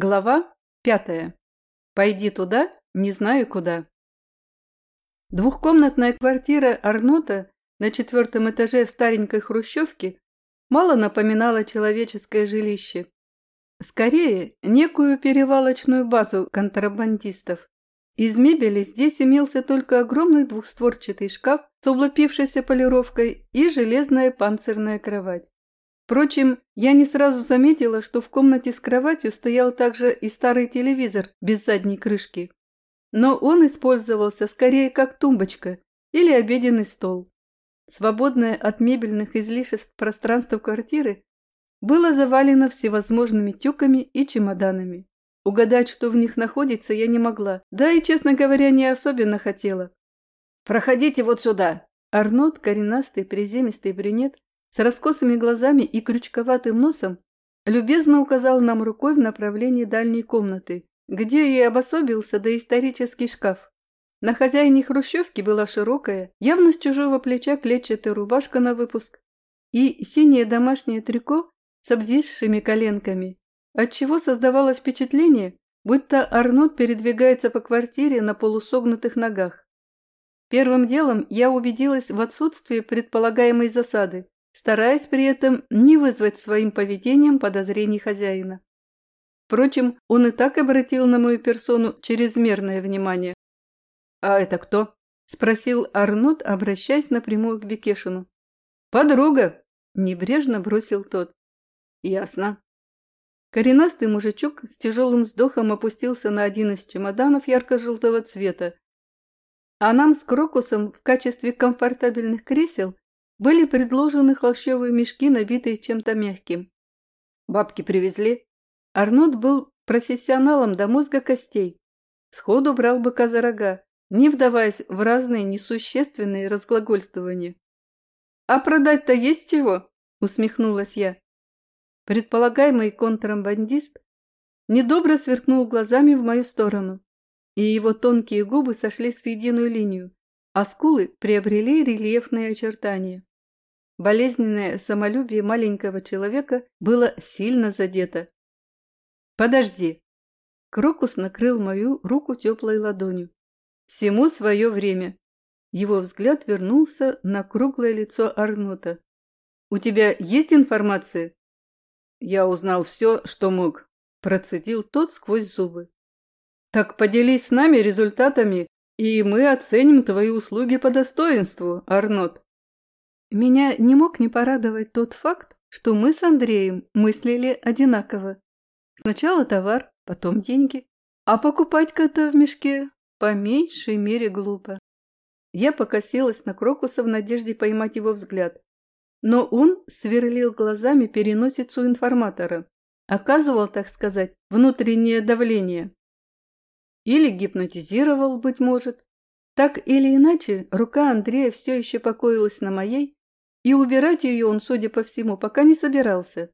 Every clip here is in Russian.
Глава пятая. Пойди туда, не знаю куда. Двухкомнатная квартира Арнота на четвертом этаже старенькой хрущевки мало напоминала человеческое жилище. Скорее, некую перевалочную базу контрабандистов. Из мебели здесь имелся только огромный двухстворчатый шкаф с облупившейся полировкой и железная панцирная кровать. Впрочем, я не сразу заметила, что в комнате с кроватью стоял также и старый телевизор без задней крышки. Но он использовался скорее как тумбочка или обеденный стол. Свободное от мебельных излишеств пространство квартиры было завалено всевозможными тюками и чемоданами. Угадать, что в них находится, я не могла, да и, честно говоря, не особенно хотела. «Проходите вот сюда!» Арнольд, коренастый, приземистый брюнет, с раскосыми глазами и крючковатым носом, любезно указал нам рукой в направлении дальней комнаты, где и обособился доисторический шкаф. На хозяине хрущевки была широкая, явно с чужого плеча клетчатая рубашка на выпуск и синее домашнее трико с обвисшими коленками, отчего создавалось впечатление, будто Арнот передвигается по квартире на полусогнутых ногах. Первым делом я убедилась в отсутствии предполагаемой засады стараясь при этом не вызвать своим поведением подозрений хозяина. Впрочем, он и так обратил на мою персону чрезмерное внимание. «А это кто?» – спросил Арнот, обращаясь напрямую к Бекешину. «Подруга!» – небрежно бросил тот. «Ясно». Коренастый мужичок с тяжелым вздохом опустился на один из чемоданов ярко-желтого цвета, а нам с Крокусом в качестве комфортабельных кресел были предложены холщовые мешки, набитые чем-то мягким. Бабки привезли. Арнольд был профессионалом до мозга костей. Сходу брал быка за рога, не вдаваясь в разные несущественные разглагольствования. «А продать-то есть чего?» – усмехнулась я. Предполагаемый контрабандист недобро сверкнул глазами в мою сторону, и его тонкие губы сошлись в единую линию, а скулы приобрели рельефные очертания. Болезненное самолюбие маленького человека было сильно задето. «Подожди!» Крокус накрыл мою руку теплой ладонью. «Всему свое время!» Его взгляд вернулся на круглое лицо Арнота. «У тебя есть информация?» «Я узнал все, что мог», – процедил тот сквозь зубы. «Так поделись с нами результатами, и мы оценим твои услуги по достоинству, Арнот». Меня не мог не порадовать тот факт, что мы с Андреем мыслили одинаково. Сначала товар, потом деньги. А покупать кота в мешке по меньшей мере глупо. Я покосилась на Крокуса в надежде поймать его взгляд. Но он сверлил глазами переносицу информатора. Оказывал, так сказать, внутреннее давление. Или гипнотизировал, быть может. Так или иначе, рука Андрея все еще покоилась на моей, и убирать ее он, судя по всему, пока не собирался.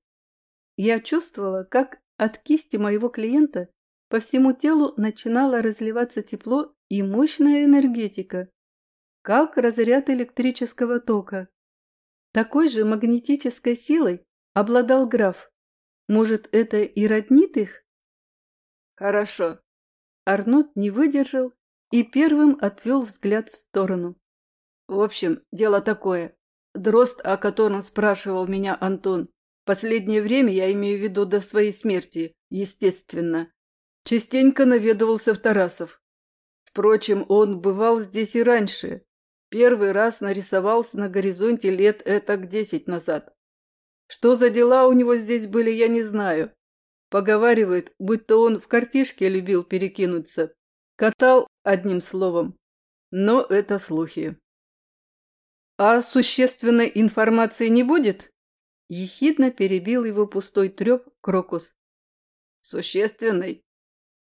Я чувствовала, как от кисти моего клиента по всему телу начинало разливаться тепло и мощная энергетика, как разряд электрического тока. Такой же магнетической силой обладал граф. Может, это и роднит их? Хорошо. Арнот не выдержал и первым отвел взгляд в сторону. В общем, дело такое. Дрозд, о котором спрашивал меня Антон, последнее время я имею в виду до своей смерти, естественно, частенько наведывался в Тарасов. Впрочем, он бывал здесь и раньше. Первый раз нарисовался на горизонте лет этак десять назад. Что за дела у него здесь были, я не знаю. Поговаривают, будто он в картишке любил перекинуться. Катал одним словом. Но это слухи. «А существенной информации не будет?» Ехидно перебил его пустой треп Крокус. «Существенной?»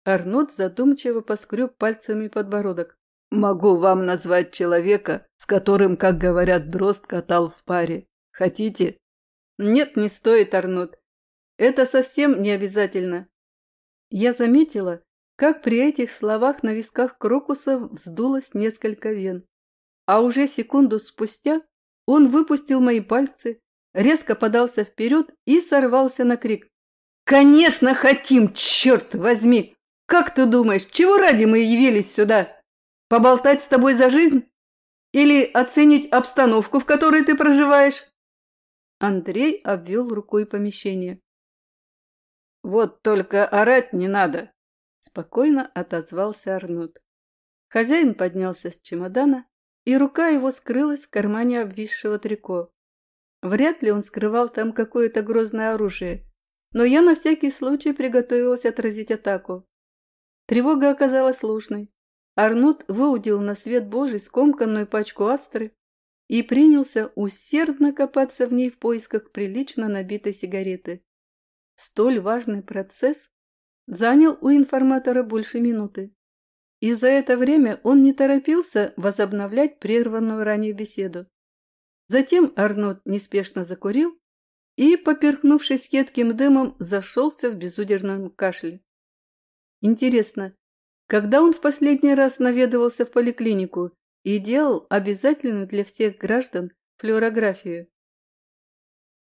Арнот задумчиво поскреб пальцами подбородок. «Могу вам назвать человека, с которым, как говорят, дрозд катал в паре. Хотите?» «Нет, не стоит, Арнот. Это совсем не обязательно». Я заметила, как при этих словах на висках Крокуса вздулось несколько вен. А уже секунду спустя он выпустил мои пальцы, резко подался вперед и сорвался на крик. «Конечно хотим, черт возьми! Как ты думаешь, чего ради мы явились сюда? Поболтать с тобой за жизнь? Или оценить обстановку, в которой ты проживаешь?» Андрей обвел рукой помещение. «Вот только орать не надо!» Спокойно отозвался Арнот. Хозяин поднялся с чемодана, и рука его скрылась в кармане обвисшего трико. Вряд ли он скрывал там какое-то грозное оружие, но я на всякий случай приготовилась отразить атаку. Тревога оказалась ложной. Арнут выудил на свет Божий скомканную пачку астры и принялся усердно копаться в ней в поисках прилично набитой сигареты. Столь важный процесс занял у информатора больше минуты. И за это время он не торопился возобновлять прерванную ранее беседу. Затем Арнот неспешно закурил и, поперхнувшись едким дымом, зашелся в безудержном кашле. Интересно, когда он в последний раз наведывался в поликлинику и делал обязательную для всех граждан флюорографию?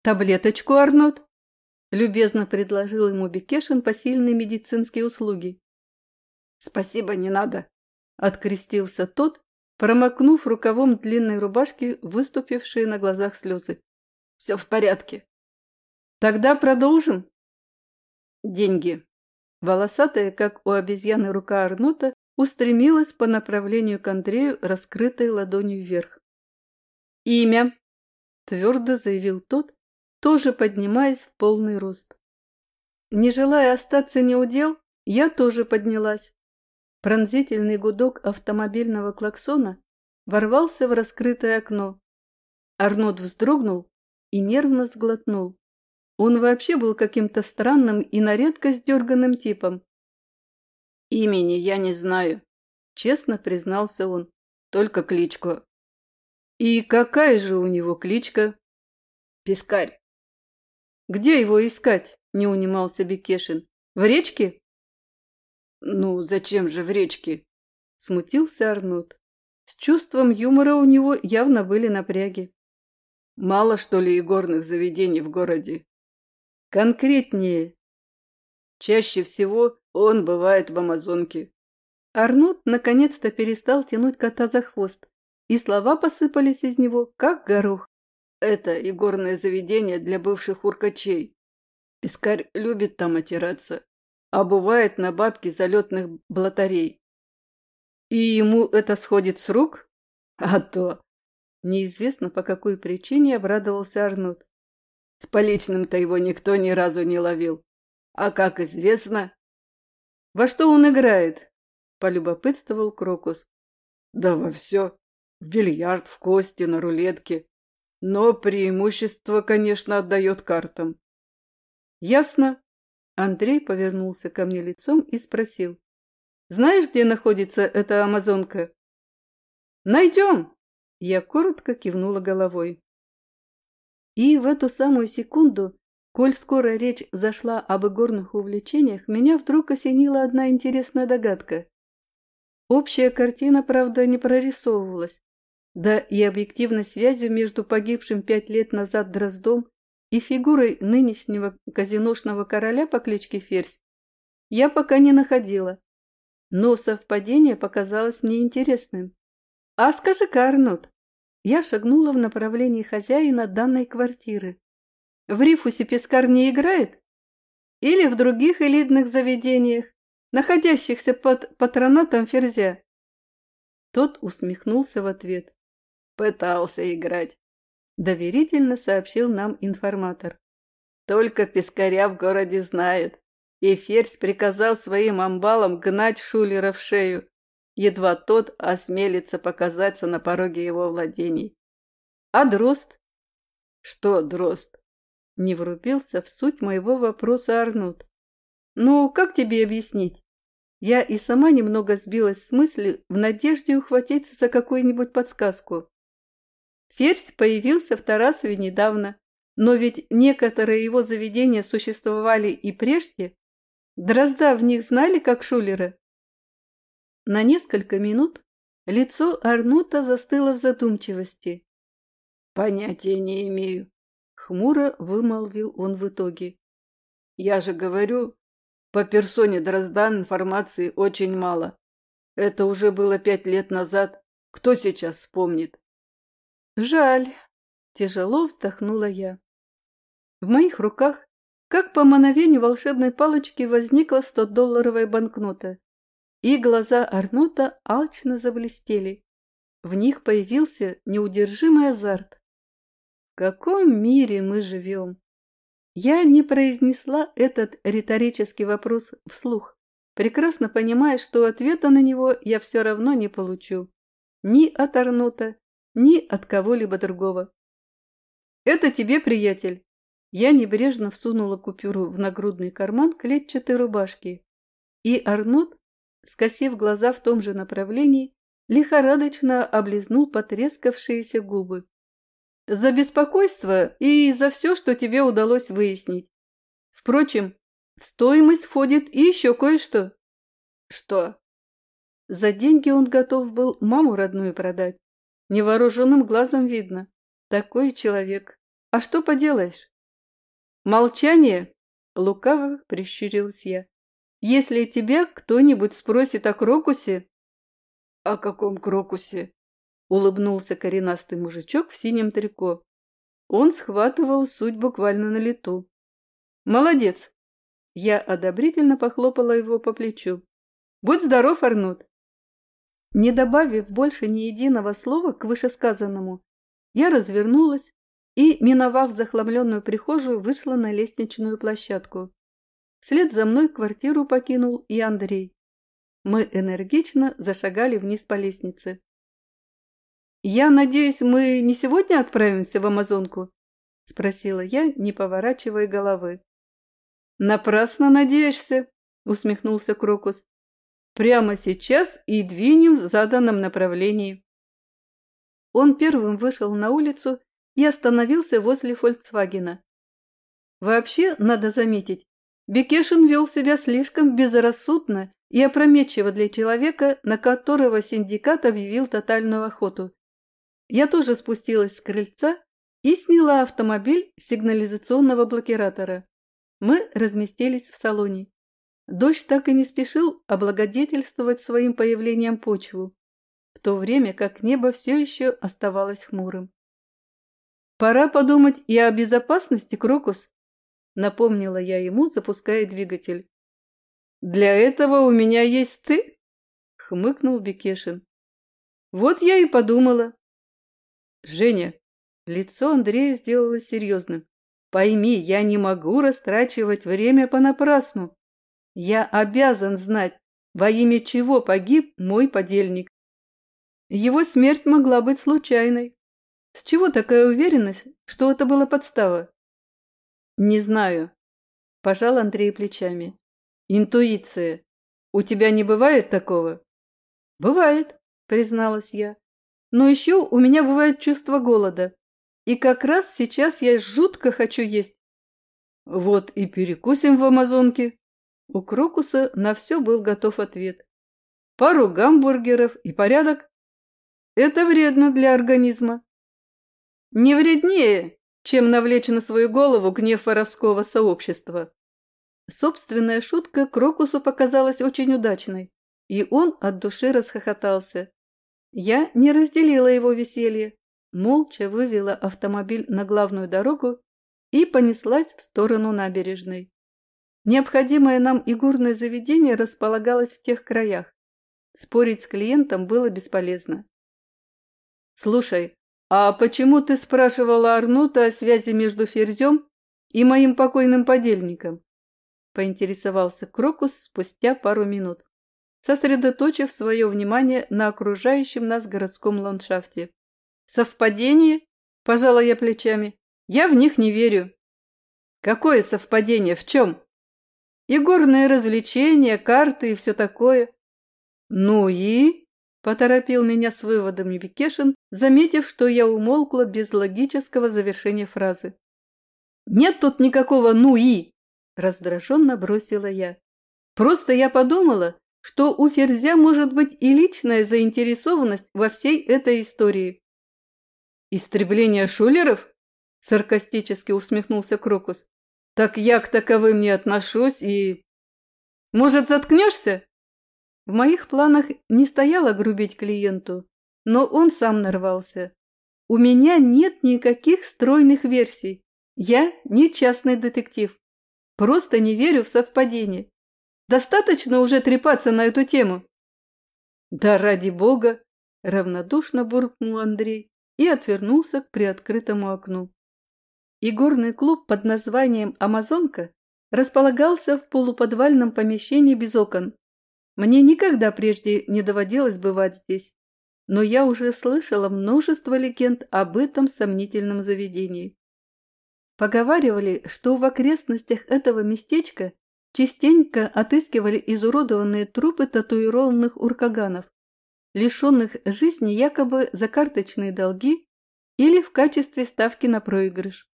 «Таблеточку, Арнот!» – любезно предложил ему Бекешин посильные медицинские услуги. «Спасибо, не надо», – открестился тот, промокнув рукавом длинной рубашки выступившие на глазах слезы. «Все в порядке». «Тогда продолжим?» «Деньги». Волосатая, как у обезьяны рука Арнута, устремилась по направлению к Андрею, раскрытой ладонью вверх. «Имя!» – твердо заявил тот, тоже поднимаясь в полный рост. Не желая остаться неудел, я тоже поднялась. Пронзительный гудок автомобильного клаксона ворвался в раскрытое окно. Арнот вздрогнул и нервно сглотнул. Он вообще был каким-то странным и на редкость дерганным типом. «Имени я не знаю», — честно признался он. «Только кличку». «И какая же у него кличка?» «Пискарь». «Где его искать?» — не унимался Бекешин. «В речке?» «Ну, зачем же в речке?» — смутился Арнот. С чувством юмора у него явно были напряги. «Мало, что ли, игорных заведений в городе?» «Конкретнее». «Чаще всего он бывает в Амазонке». Арнот наконец-то перестал тянуть кота за хвост, и слова посыпались из него, как горох. Это игорное заведение для бывших уркачей. Искарь любит там отираться, а бывает на бабки залетных блатарей. И ему это сходит с рук? А то! Неизвестно, по какой причине обрадовался Арнут. С поличным-то его никто ни разу не ловил. А как известно... Во что он играет? Полюбопытствовал Крокус. Да во все. В бильярд, в кости, на рулетке. Но преимущество, конечно, отдает картам. Ясно. Андрей повернулся ко мне лицом и спросил. Знаешь, где находится эта амазонка? Найдем. Я коротко кивнула головой. И в эту самую секунду, коль скоро речь зашла об игорных увлечениях, меня вдруг осенила одна интересная догадка. Общая картина, правда, не прорисовывалась, да и объективной связью между погибшим пять лет назад Дроздом и фигурой нынешнего казиношного короля по кличке Ферзь я пока не находила. Но совпадение показалось мне интересным. «А скажи-ка, Арнот!» Я шагнула в направлении хозяина данной квартиры. «В Рифусе пескар не играет? Или в других элитных заведениях, находящихся под патронатом Ферзя?» Тот усмехнулся в ответ. Пытался играть. Доверительно сообщил нам информатор. Только пескаря в городе знают. И Ферзь приказал своим амбалам гнать Шулера в шею, едва тот осмелится показаться на пороге его владений. А Дрозд? Что Дрозд? Не врубился в суть моего вопроса Арнут. Ну, как тебе объяснить? Я и сама немного сбилась с мысли в надежде ухватиться за какую-нибудь подсказку. Ферзь появился в Тарасове недавно, но ведь некоторые его заведения существовали и прежде. Дрозда в них знали, как шулеры. На несколько минут лицо Арнута застыло в задумчивости. «Понятия не имею», — хмуро вымолвил он в итоге. Я же говорю, по персоне Дроздан информации очень мало. Это уже было пять лет назад. Кто сейчас вспомнит? Жаль. Тяжело вздохнула я. В моих руках, как по мановению волшебной палочки, возникла 100-долларовая банкнота, и глаза Арнута алчно заблестели. В них появился неудержимый азарт. В каком мире мы живем? Я не произнесла этот риторический вопрос вслух, прекрасно понимая, что ответа на него я все равно не получу. Ни от Арнута, ни от кого-либо другого. «Это тебе, приятель!» Я небрежно всунула купюру в нагрудный карман клетчатой рубашки, и Арнут, скосив глаза в том же направлении, лихорадочно облизнул потрескавшиеся губы. «За беспокойство и за все, что тебе удалось выяснить. Впрочем, в стоимость входит и еще кое-что». «Что?» За деньги он готов был маму родную продать. Невооруженным глазом видно. Такой человек. А что поделаешь? Молчание? Лукаво прищурилась я. Если тебя кто-нибудь спросит о крокусе... О каком крокусе? Улыбнулся коренастый мужичок в синем трико. Он схватывал суть буквально на лету. Молодец! Я одобрительно похлопала его по плечу. Будь здоров, Арнут! Не добавив больше ни единого слова к вышесказанному, я развернулась и, миновав захламленную прихожую, вышла на лестничную площадку. Вслед за мной квартиру покинул и Андрей. Мы энергично зашагали вниз по лестнице. «Я надеюсь, мы не сегодня отправимся в Амазонку?» – спросила я, не поворачивая головы. «Напрасно надеешься», – усмехнулся Крокус. Прямо сейчас и двинем в заданном направлении. Он первым вышел на улицу и остановился возле «Фольксвагена». Вообще, надо заметить, Бекешин вел себя слишком безрассудно и опрометчиво для человека, на которого синдикат объявил тотальную охоту. Я тоже спустилась с крыльца и сняла автомобиль сигнализационного блокиратора. Мы разместились в салоне. Дождь так и не спешил облагодетельствовать своим появлением почву, в то время как небо все еще оставалось хмурым. «Пора подумать и о безопасности, Крокус», — напомнила я ему, запуская двигатель. «Для этого у меня есть ты», — хмыкнул Бекешин. «Вот я и подумала». «Женя», — лицо Андрея сделалось серьезным, — «пойми, я не могу растрачивать время понапрасну. Я обязан знать, во имя чего погиб мой подельник. Его смерть могла быть случайной. С чего такая уверенность, что это была подстава? Не знаю. Пожал Андрей плечами. Интуиция. У тебя не бывает такого? Бывает, призналась я. Но еще у меня бывает чувство голода. И как раз сейчас я жутко хочу есть. Вот и перекусим в Амазонке, у Крокуса на все был готов ответ. Пару гамбургеров и порядок. Это вредно для организма. Не вреднее, чем навлечь на свою голову гнев воровского сообщества. Собственная шутка Крокусу показалась очень удачной, и он от души расхохотался. Я не разделила его веселье, молча вывела автомобиль на главную дорогу и понеслась в сторону набережной. Необходимое нам игурное заведение располагалось в тех краях. Спорить с клиентом было бесполезно. «Слушай, а почему ты спрашивала Арнута о связи между Ферзем и моим покойным подельником?» поинтересовался Крокус спустя пару минут, сосредоточив свое внимание на окружающем нас городском ландшафте. «Совпадение?» – пожала я плечами. «Я в них не верю». «Какое совпадение? В чем?» И горные развлечения, карты и все такое. Ну и... Поторопил меня с выводами Викешин, заметив, что я умолкла без логического завершения фразы. «Нет тут никакого «ну и!» – раздраженно бросила я. «Просто я подумала, что у Ферзя может быть и личная заинтересованность во всей этой истории». «Истребление шулеров?» – саркастически усмехнулся Крокус. Так я к таковым не отношусь и... Может, заткнешься? В моих планах не стояло грубить клиенту, но он сам нарвался. У меня нет никаких стройных версий. Я не частный детектив. Просто не верю в совпадение. Достаточно уже трепаться на эту тему. Да ради бога, равнодушно буркнул Андрей и отвернулся к приоткрытому окну. Игорный клуб под названием «Амазонка» располагался в полуподвальном помещении без окон. Мне никогда прежде не доводилось бывать здесь, но я уже слышала множество легенд об этом сомнительном заведении. Поговаривали, что в окрестностях этого местечка частенько отыскивали изуродованные трупы татуированных уркаганов, лишенных жизни якобы за карточные долги или в качестве ставки на проигрыш.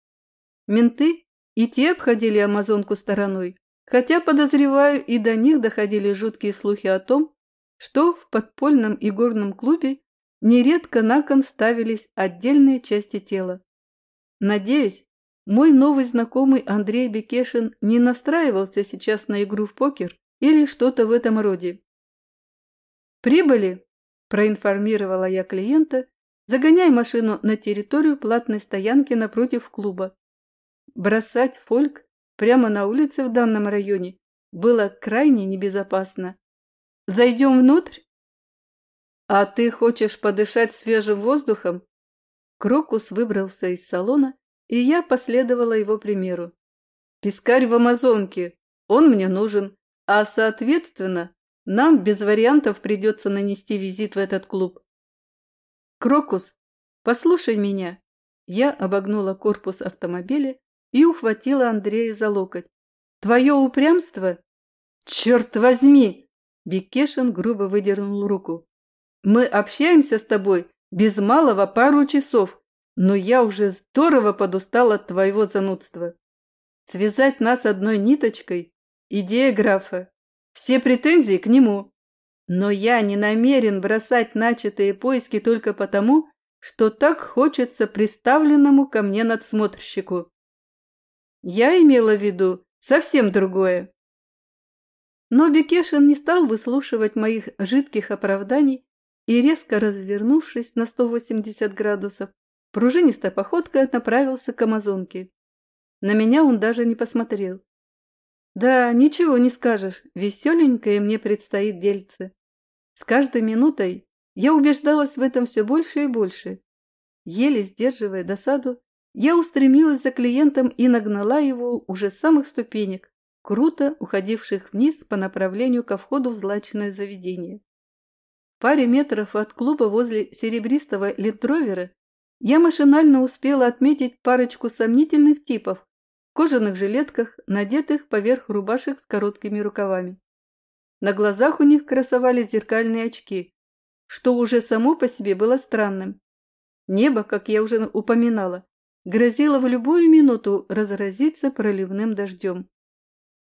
Менты и те обходили Амазонку стороной, хотя, подозреваю, и до них доходили жуткие слухи о том, что в подпольном игорном клубе нередко на кон ставились отдельные части тела. Надеюсь, мой новый знакомый Андрей Бекешин не настраивался сейчас на игру в покер или что-то в этом роде. «Прибыли!» – проинформировала я клиента, загоняя машину на территорию платной стоянки напротив клуба. Бросать фольк прямо на улице в данном районе было крайне небезопасно. Зайдем внутрь? А ты хочешь подышать свежим воздухом? Крокус выбрался из салона, и я последовала его примеру. Пискарь в Амазонке, он мне нужен, а, соответственно, нам без вариантов придется нанести визит в этот клуб. Крокус, послушай меня. Я обогнула корпус автомобиля и ухватила Андрея за локоть. «Твое упрямство?» «Черт возьми!» Бекешин грубо выдернул руку. «Мы общаемся с тобой без малого пару часов, но я уже здорово подустал от твоего занудства. Связать нас одной ниточкой – идея графа. Все претензии к нему. Но я не намерен бросать начатые поиски только потому, что так хочется приставленному ко мне надсмотрщику. Я имела в виду совсем другое. Но Бекешин не стал выслушивать моих жидких оправданий и, резко развернувшись на 180 градусов, пружинистой походкой направился к Амазонке. На меня он даже не посмотрел. Да, ничего не скажешь, веселенькое мне предстоит дельце. С каждой минутой я убеждалась в этом все больше и больше. Еле сдерживая досаду, я устремилась за клиентом и нагнала его уже с самых ступенек, круто уходивших вниз по направлению ко входу в злачное заведение. В паре метров от клуба возле серебристого литровера я машинально успела отметить парочку сомнительных типов в кожаных жилетках, надетых поверх рубашек с короткими рукавами. На глазах у них красовались зеркальные очки, что уже само по себе было странным. Небо, как я уже упоминала, грозило в любую минуту разразиться проливным дождем.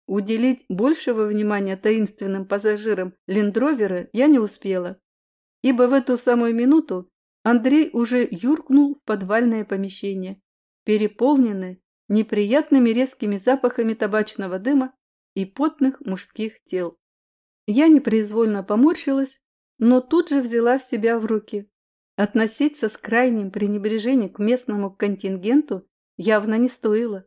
Уделить большего внимания таинственным пассажирам лендровера я не успела, ибо в эту самую минуту Андрей уже юркнул в подвальное помещение, переполненное неприятными резкими запахами табачного дыма и потных мужских тел. Я непроизвольно поморщилась, но тут же взяла себя в руки. Относиться с крайним пренебрежением к местному контингенту явно не стоило.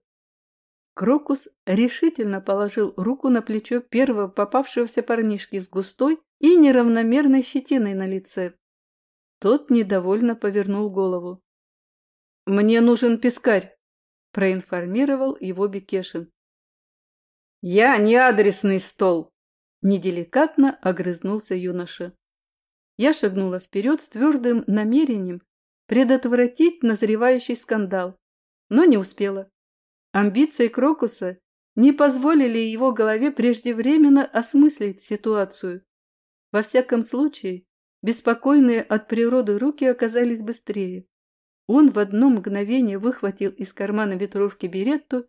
Крокус решительно положил руку на плечо первого попавшегося парнишки с густой и неравномерной щетиной на лице. Тот недовольно повернул голову. «Мне нужен пескарь», – проинформировал его Бекешин. «Я не адресный стол», – неделикатно огрызнулся юноша. Я шагнула вперед с твердым намерением предотвратить назревающий скандал, но не успела. Амбиции Крокуса не позволили его голове преждевременно осмыслить ситуацию. Во всяком случае, беспокойные от природы руки оказались быстрее. Он в одно мгновение выхватил из кармана ветровки беретту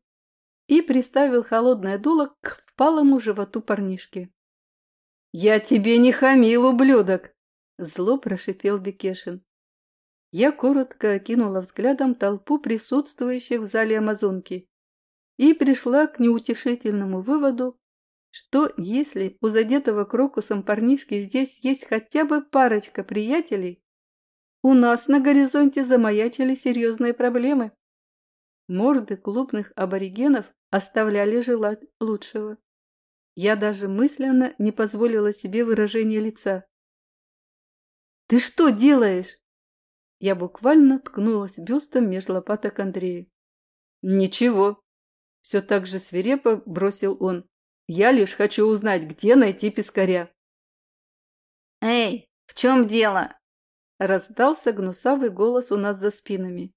и приставил холодное дуло к впалому животу парнишки. «Я тебе не хамил, ублюдок!» Зло прошипел Бекешин. Я коротко окинула взглядом толпу присутствующих в зале Амазонки и пришла к неутешительному выводу, что если у задетого крокусом парнишки здесь есть хотя бы парочка приятелей, у нас на горизонте замаячили серьезные проблемы. Морды клубных аборигенов оставляли желать лучшего. Я даже мысленно не позволила себе выражения лица. «Ты что делаешь?» Я буквально ткнулась бюстом меж лопаток Андрея. «Ничего», — все так же свирепо бросил он. «Я лишь хочу узнать, где найти пескаря». «Эй, в чем дело?» — раздался гнусавый голос у нас за спинами.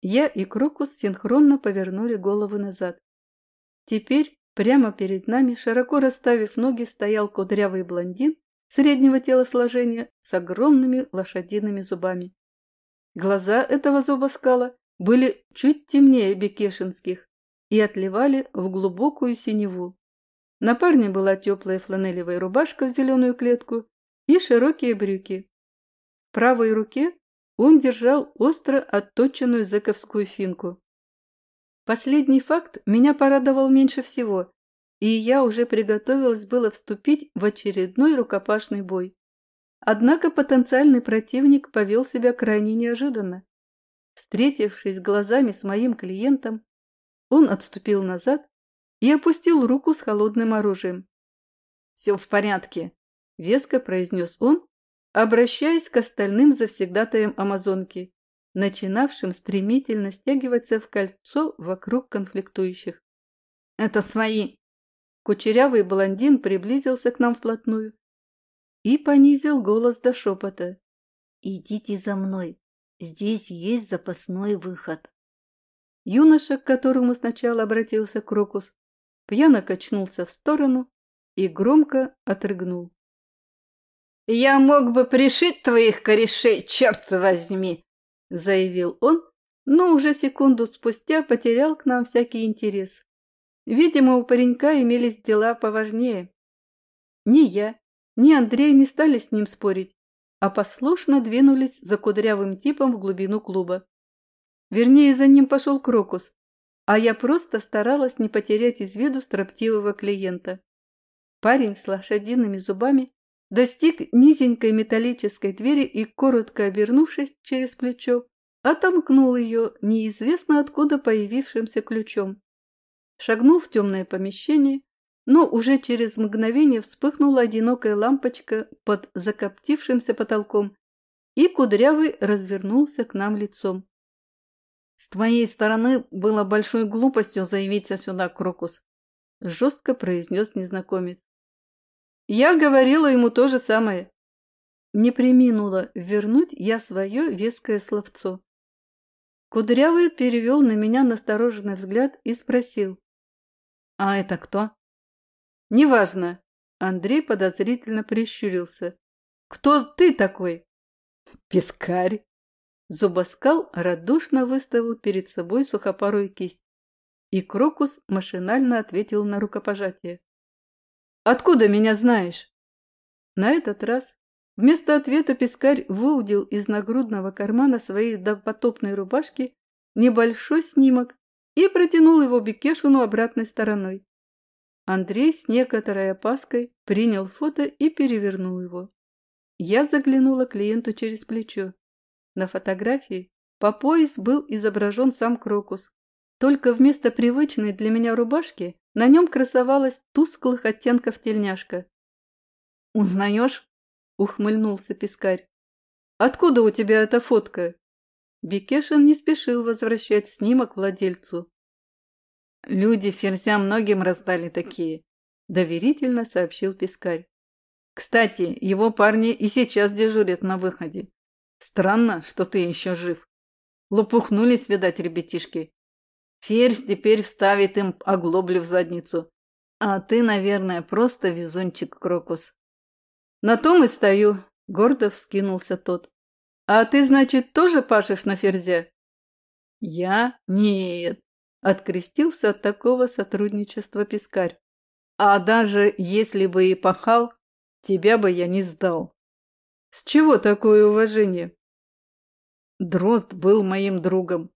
Я и Крокус синхронно повернули головы назад. Теперь прямо перед нами, широко расставив ноги, стоял кудрявый блондин среднего телосложения с огромными лошадиными зубами. Глаза этого зубоскала были чуть темнее бекешинских и отливали в глубокую синеву. На парне была теплая фланелевая рубашка в зеленую клетку и широкие брюки. В правой руке он держал остро отточенную зэковскую финку. Последний факт меня порадовал меньше всего, и я уже приготовилась было вступить в очередной рукопашный бой. Однако потенциальный противник повел себя крайне неожиданно. Встретившись глазами с моим клиентом, он отступил назад и опустил руку с холодным оружием. «Все в порядке», — веско произнес он, обращаясь к остальным завсегдатаям Амазонки начинавшим стремительно стягиваться в кольцо вокруг конфликтующих. «Это свои!» Кучерявый блондин приблизился к нам вплотную и понизил голос до шепота. «Идите за мной, здесь есть запасной выход». Юноша, к которому сначала обратился Крокус, пьяно качнулся в сторону и громко отрыгнул. «Я мог бы пришить твоих корешей, черт возьми!» – заявил он, но уже секунду спустя потерял к нам всякий интерес. Видимо, у паренька имелись дела поважнее. Ни я, ни Андрей не стали с ним спорить, а послушно двинулись за кудрявым типом в глубину клуба. Вернее, за ним пошел Крокус, а я просто старалась не потерять из виду строптивого клиента. Парень с лошадиными зубами достиг низенькой металлической двери и, коротко обернувшись через плечо, отомкнул ее неизвестно откуда появившимся ключом. Шагнув в темное помещение, но уже через мгновение вспыхнула одинокая лампочка под закоптившимся потолком, и Кудрявый развернулся к нам лицом. «С твоей стороны было большой глупостью заявиться сюда, Крокус», – жестко произнес незнакомец. Я говорила ему то же самое. Не приминула вернуть я свое веское словцо. Кудрявый перевел на меня настороженный взгляд и спросил. «А это кто?» «Неважно». Андрей подозрительно прищурился. «Кто ты такой?» «Пескарь». Зубоскал радушно выставил перед собой сухопарую кисть, и Крокус машинально ответил на рукопожатие. Откуда меня знаешь?» На этот раз вместо ответа пескарь выудил из нагрудного кармана своей допотопной рубашки небольшой снимок и протянул его Бекешину обратной стороной. Андрей с некоторой опаской принял фото и перевернул его. Я заглянула клиенту через плечо. На фотографии по пояс был изображен сам Крокус. Только вместо привычной для меня рубашки на нем красовалась тусклых оттенков тельняшка. «Узнаешь?» – ухмыльнулся пескарь. «Откуда у тебя эта фотка?» Бекешин не спешил возвращать снимок владельцу. «Люди ферзя многим раздали такие», – доверительно сообщил пескарь. «Кстати, его парни и сейчас дежурят на выходе. Странно, что ты еще жив. Лопухнулись, видать, ребятишки. Ферзь теперь вставит им оглоблю в задницу. А ты, наверное, просто везунчик, Крокус. На том и стою, гордо вскинулся тот. А ты, значит, тоже пашешь на ферзе? Я? Нет. Открестился от такого сотрудничества пескарь. А даже если бы и пахал, тебя бы я не сдал. С чего такое уважение? Дрозд был моим другом.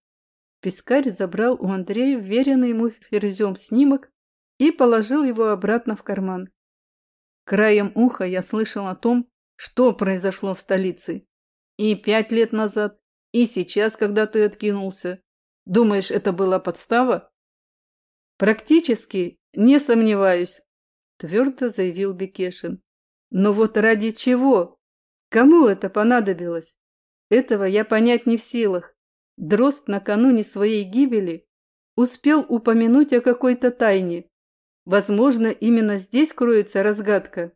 Пискарь забрал у Андрея веренный ему ферзем снимок и положил его обратно в карман. Краем уха я слышал о том, что произошло в столице. И пять лет назад, и сейчас, когда ты откинулся. Думаешь, это была подстава? Практически, не сомневаюсь, твердо заявил Бекешин. Но вот ради чего? Кому это понадобилось? Этого я понять не в силах. Дрозд накануне своей гибели успел упомянуть о какой-то тайне. Возможно, именно здесь кроется разгадка.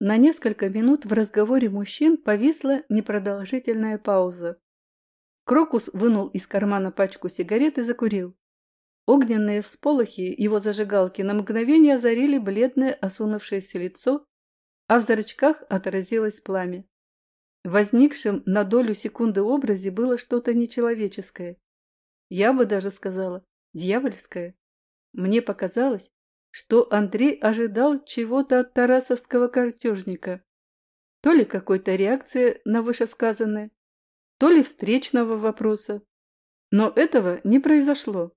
На несколько минут в разговоре мужчин повисла непродолжительная пауза. Крокус вынул из кармана пачку сигарет и закурил. Огненные всполохи его зажигалки на мгновение озарили бледное осунувшееся лицо, а в зрачках отразилось пламя. В возникшем на долю секунды образе было что-то нечеловеческое. Я бы даже сказала, дьявольское. Мне показалось, что Андрей ожидал чего-то от тарасовского картежника. То ли какой-то реакции на вышесказанное, то ли встречного вопроса. Но этого не произошло.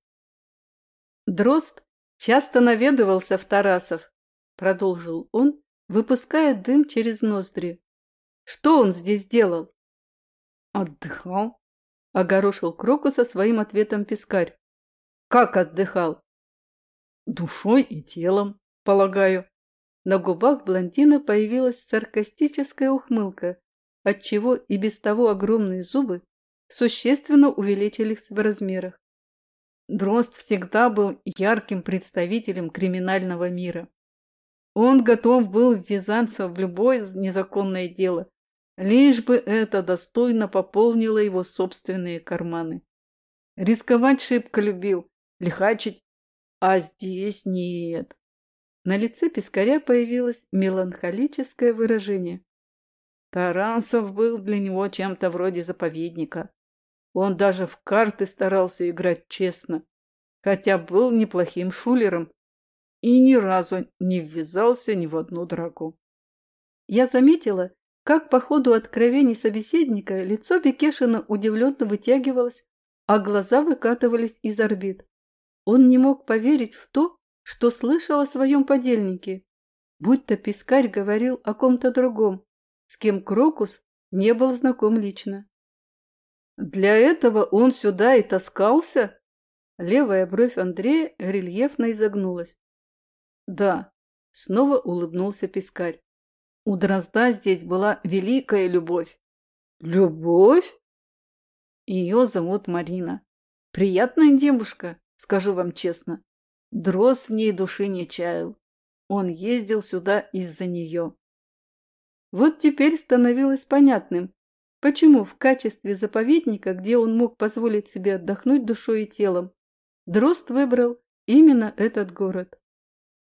Дрозд часто наведывался в Тарасов, продолжил он, выпуская дым через ноздри. Что он здесь делал? Отдыхал, огорошил Крокуса своим ответом пескарь. Как отдыхал? Душой и телом, полагаю. На губах блондина появилась саркастическая ухмылка, отчего и без того огромные зубы существенно увеличились в размерах. Дрозд всегда был ярким представителем криминального мира. Он готов был ввязаться в любое незаконное дело, лишь бы это достойно пополнило его собственные карманы. Рисковать шибко любил, лихачить, а здесь нет. На лице пескаря появилось меланхолическое выражение. Тарасов был для него чем-то вроде заповедника. Он даже в карты старался играть честно, хотя был неплохим шулером и ни разу не ввязался ни в одну драку. Я заметила, как по ходу откровений собеседника лицо Бекешина удивленно вытягивалось, а глаза выкатывались из орбит. Он не мог поверить в то, что слышал о своем подельнике, будь-то пескарь говорил о ком-то другом, с кем Крокус не был знаком лично. «Для этого он сюда и таскался?» Левая бровь Андрея рельефно изогнулась. «Да», — снова улыбнулся пескарь. «У Дрозда здесь была великая любовь». «Любовь?» Ее зовут Марина. Приятная девушка, скажу вам честно. Дрозд в ней души не чаял. Он ездил сюда из-за нее. Вот теперь становилось понятным, почему в качестве заповедника, где он мог позволить себе отдохнуть душой и телом, Дрозд выбрал именно этот город.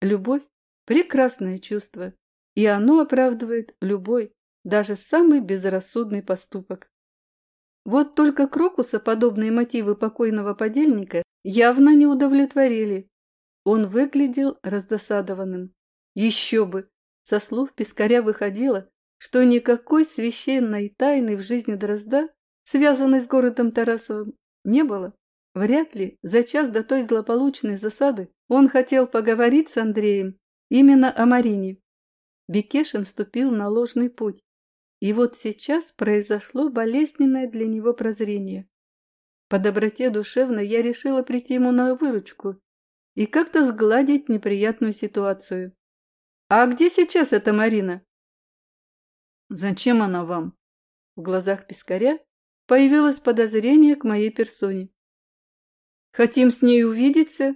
Любовь – прекрасное чувство, и оно оправдывает любой, даже самый безрассудный поступок. Вот только Крокуса подобные мотивы покойного подельника явно не удовлетворили. Он выглядел раздосадованным. Еще бы! Со слов пескаря выходило, что никакой священной тайны в жизни Дрозда, связанной с городом Тарасовым, не было. Вряд ли за час до той злополучной засады он хотел поговорить с Андреем именно о Марине. Бекешин ступил на ложный путь. И вот сейчас произошло болезненное для него прозрение. По доброте душевной я решила прийти ему на выручку и как-то сгладить неприятную ситуацию. «А где сейчас эта Марина?» «Зачем она вам?» В глазах пескаря появилось подозрение к моей персоне. «Хотим с ней увидеться?»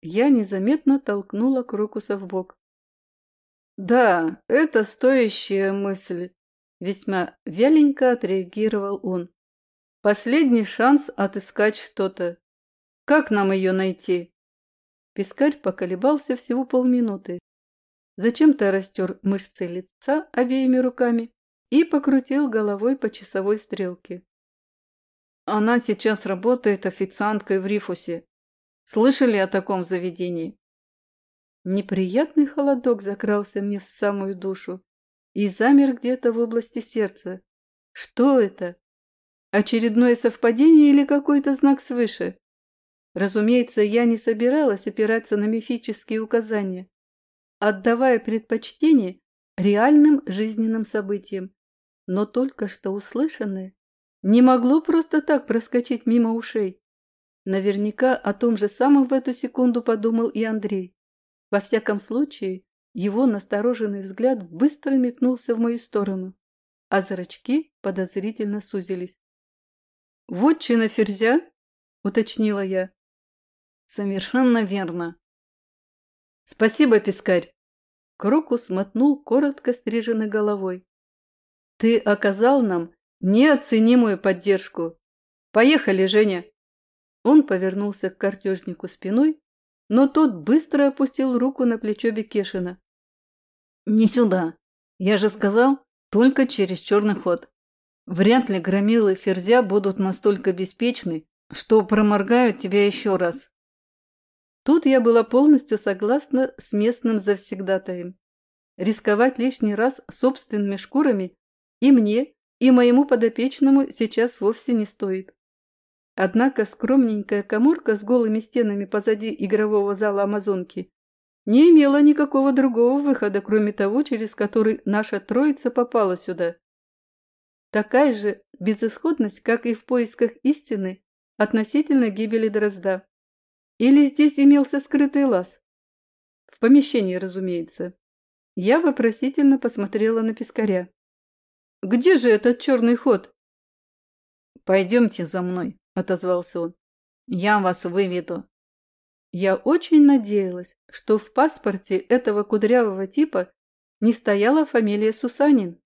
Я незаметно толкнула Крокуса в бок. «Да, это стоящая мысль», — весьма вяленько отреагировал он. «Последний шанс отыскать что-то. Как нам ее найти?» Пискарь поколебался всего полминуты, зачем-то растер мышцы лица обеими руками и покрутил головой по часовой стрелке. Она сейчас работает официанткой в Рифусе. Слышали о таком заведении? Неприятный холодок закрался мне в самую душу и замер где-то в области сердца. Что это? Очередное совпадение или какой-то знак свыше? Разумеется, я не собиралась опираться на мифические указания, отдавая предпочтение реальным жизненным событиям. Но только что услышанное не могло просто так проскочить мимо ушей. Наверняка о том же самом в эту секунду подумал и Андрей. Во всяком случае, его настороженный взгляд быстро метнулся в мою сторону, а зрачки подозрительно сузились. «Вотчина ферзя?» – уточнила я. «Совершенно верно». «Спасибо, пескарь!» Крокус мотнул коротко стриженной головой. «Ты оказал нам неоценимую поддержку. Поехали, Женя!» Он повернулся к картежнику спиной, но тот быстро опустил руку на плечо Бекешина. «Не сюда. Я же сказал, только через черный ход. Вряд ли громилы ферзя будут настолько беспечны, что проморгают тебя еще раз. Тут я была полностью согласна с местным завсегдатаем. Рисковать лишний раз собственными шкурами и мне, и моему подопечному сейчас вовсе не стоит. Однако скромненькая коморка с голыми стенами позади игрового зала Амазонки не имела никакого другого выхода, кроме того, через который наша троица попала сюда. Такая же безысходность, как и в поисках истины относительно гибели Дрозда. Или здесь имелся скрытый лаз? В помещении, разумеется. Я вопросительно посмотрела на пескаря. «Где же этот черный ход?» «Пойдемте за мной», — отозвался он. «Я вас выведу». Я очень надеялась, что в паспорте этого кудрявого типа не стояла фамилия Сусанин.